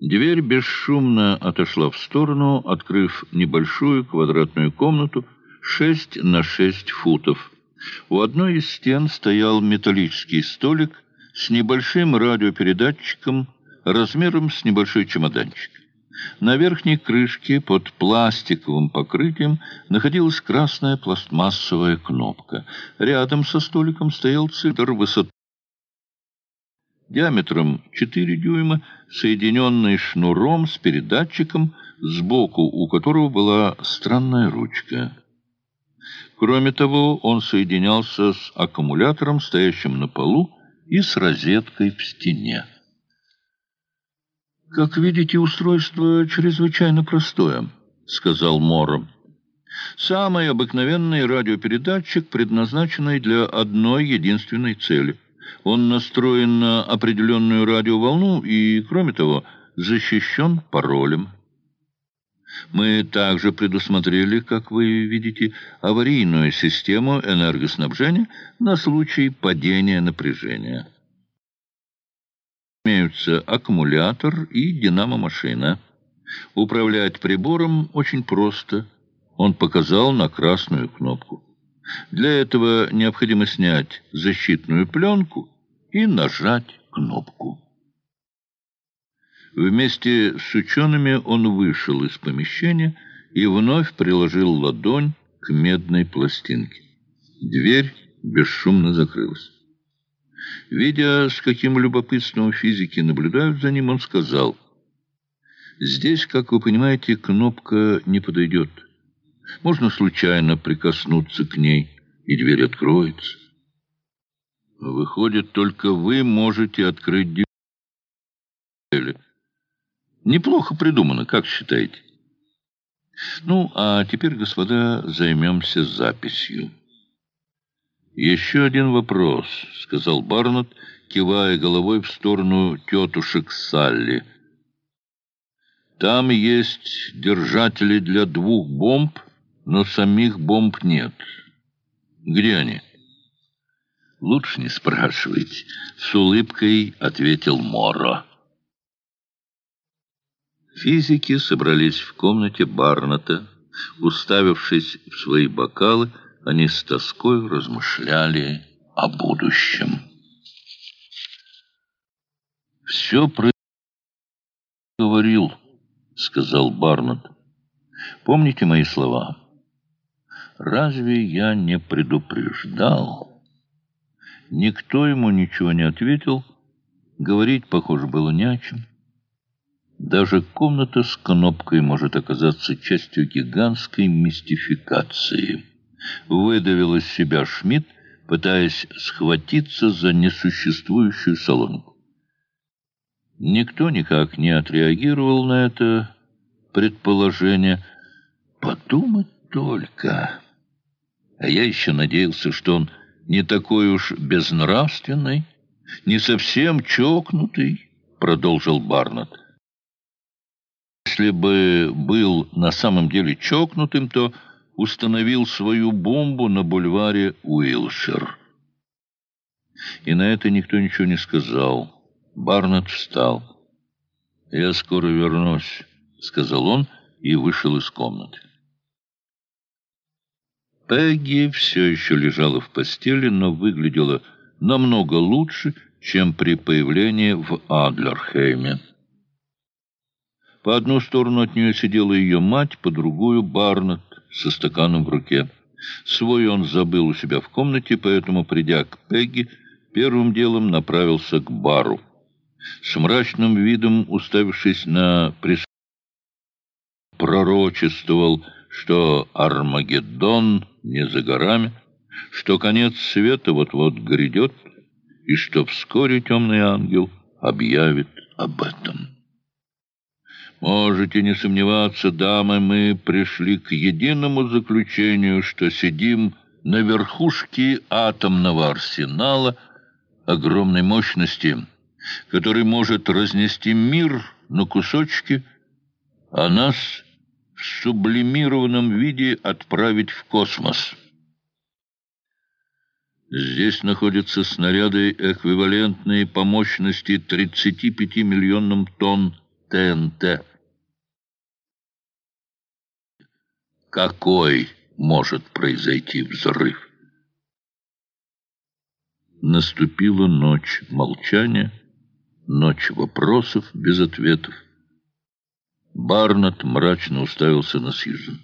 Дверь бесшумно отошла в сторону, открыв небольшую квадратную комнату 6 на 6 футов. У одной из стен стоял металлический столик с небольшим радиопередатчиком размером с небольшой чемоданчик. На верхней крышке под пластиковым покрытием находилась красная пластмассовая кнопка. Рядом со столиком стоял цилиндр высотой диаметром 4 дюйма, соединенный шнуром с передатчиком, сбоку у которого была странная ручка. Кроме того, он соединялся с аккумулятором, стоящим на полу, и с розеткой в стене. «Как видите, устройство чрезвычайно простое», — сказал Морро. «Самый обыкновенный радиопередатчик, предназначенный для одной единственной цели — он настроен на определенную радиоволну и, кроме того, защищен паролем. Мы также предусмотрели, как вы видите, аварийную систему энергоснабжения на случай падения напряжения. Имеются аккумулятор и динамо-машина. Управлять прибором очень просто. Он показал на красную кнопку. Для этого необходимо снять защитную пленку и нажать кнопку. Вместе с учеными он вышел из помещения и вновь приложил ладонь к медной пластинке. Дверь бесшумно закрылась. Видя, с каким любопытством физики наблюдают за ним, он сказал, «Здесь, как вы понимаете, кнопка не подойдет». Можно случайно прикоснуться к ней, и дверь откроется. Выходит, только вы можете открыть дверь. Неплохо придумано, как считаете? Ну, а теперь, господа, займемся записью. «Еще один вопрос», — сказал Барнетт, кивая головой в сторону тетушек Салли. «Там есть держатели для двух бомб, но самих бомб нет. Где они? Лучше не спрашивайте, с улыбкой ответил Моро. Физики собрались в комнате Барната. Уставившись в свои бокалы, они с тоской размышляли о будущем. «Все про говорил», — сказал Барнетт. «Помните мои слова?» Разве я не предупреждал? Никто ему ничего не ответил. Говорить, похоже, было не о чем. Даже комната с кнопкой может оказаться частью гигантской мистификации. Выдавил из себя Шмидт, пытаясь схватиться за несуществующую солонку. Никто никак не отреагировал на это предположение. Подумать только... А я еще надеялся, что он не такой уж безнравственный, не совсем чокнутый, продолжил Барнетт. Если бы был на самом деле чокнутым, то установил свою бомбу на бульваре Уилшир. И на это никто ничего не сказал. Барнетт встал. «Я скоро вернусь», — сказал он и вышел из комнаты. Пегги все еще лежала в постели, но выглядела намного лучше, чем при появлении в Адлерхейме. По одну сторону от нее сидела ее мать, по другую — Барнетт со стаканом в руке. Свой он забыл у себя в комнате, поэтому, придя к Пегги, первым делом направился к бару. С мрачным видом, уставившись на присутствие, пророчествовал — что Армагеддон не за горами, что конец света вот-вот грядет, и что вскоре темный ангел объявит об этом. Можете не сомневаться, дамы, мы пришли к единому заключению, что сидим на верхушке атомного арсенала огромной мощности, который может разнести мир на кусочки, а нас — в сублимированном виде отправить в космос. Здесь находятся снаряды, эквивалентные по мощности 35 миллионам тонн ТНТ. Какой может произойти взрыв? Наступила ночь молчания, ночь вопросов без ответов. Барнетт мрачно уставился на Сьюзен.